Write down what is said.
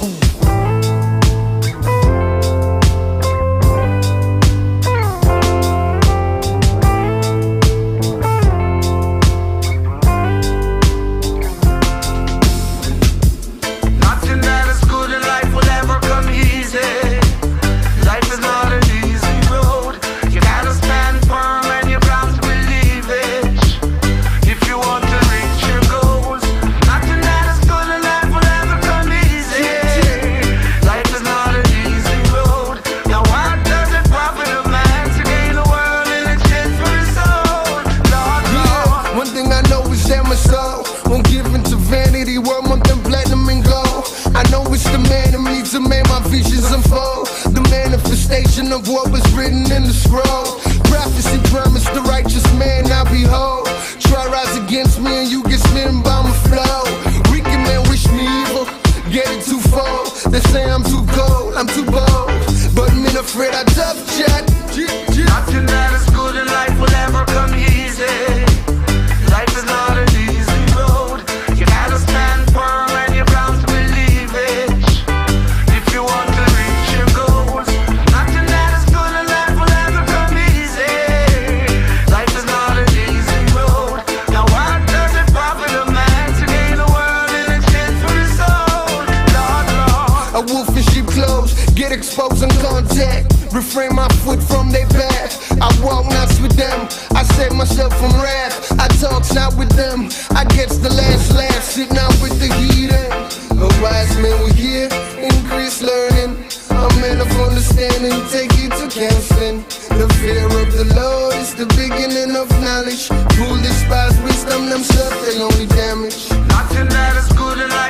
Nothing the man in me to make my visions unfold. The manifestation of what was written in the scroll. Prophecy promised the righteous man, now behold. Try rise against me and you get smitten by my flow. Wicked man wish me evil, get it twofold. They say I'm too cold, I'm too bold. But men afraid I tough chat. Refrain my foot from their path. I walk not with them. I save myself from wrath. I talk not with them. I get the last laugh, sit now with the heathen. A wise man will hear, increase learning. A man of understanding, take it to counseling. The fear of the Lord is the beginning of knowledge. Fool despise wisdom, themselves they only damage. Nothing that is good in life